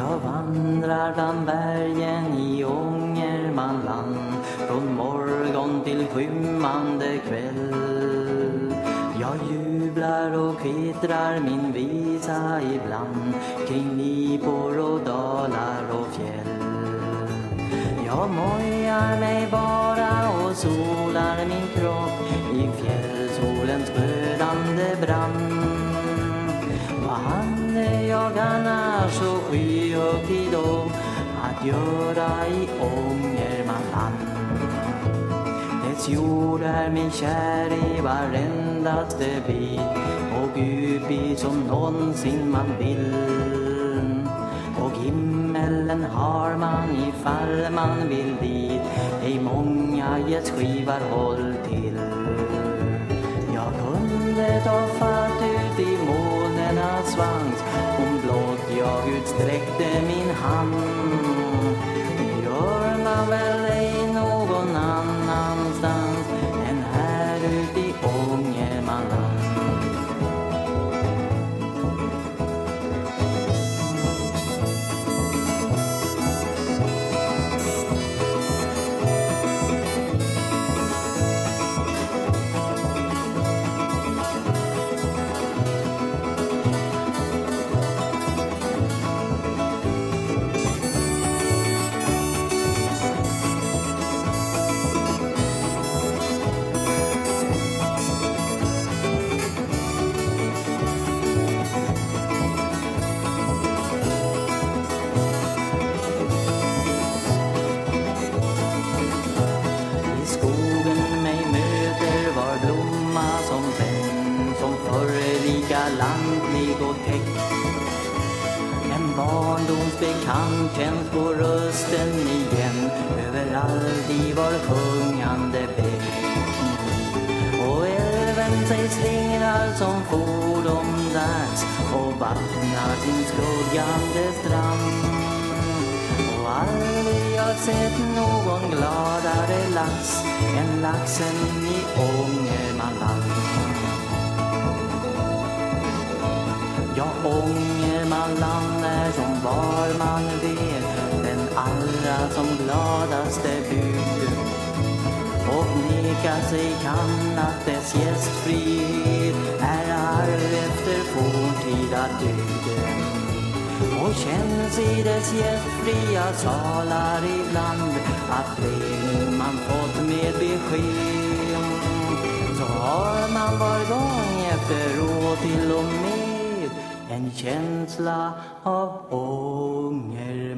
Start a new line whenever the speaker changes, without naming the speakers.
Jag vandrar bland bergen i Ångermanland från morgon till skymmande kväll. Jag jublar och kvittrar min visa ibland kring nipor och dalar och fjäll. Jag mojar mig bara och solar min kropp i fjäll annars så skyhögtid då att göra i Ångermanland? Dess jord är min kär i varendaste bit och utbit som någonsin man vill. Och himmelen har man ifall man vill dit ej många gästskivar håll till. Jag kunde ta utsträckte min hand. Det gör man väl lika lantlig och täck En barndomsbekant känns på rösten igen. Överallt i var sjungande bäck. Och älven sig slingrar som fordomdags och vattnar sin skuggande strand. Och aldrig har sett någon gladare lax än laxen i Ånge. Ja, Ångermanland är som var man vet den allra som gladaste bygd. Och neka sig kan att dess gästfrihet är arv efter forntida dygd. Och känns i dess gästfria salar ibland att det man fått med besked. Så har man var gång efter år till och med en känsla av ånger.